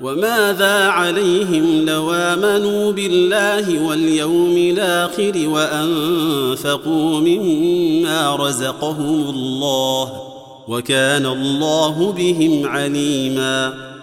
وماذا عليهم لو آمنوا بالله واليوم الآخر وأنفقوا مما رزقهم الله وكان الله بهم عليما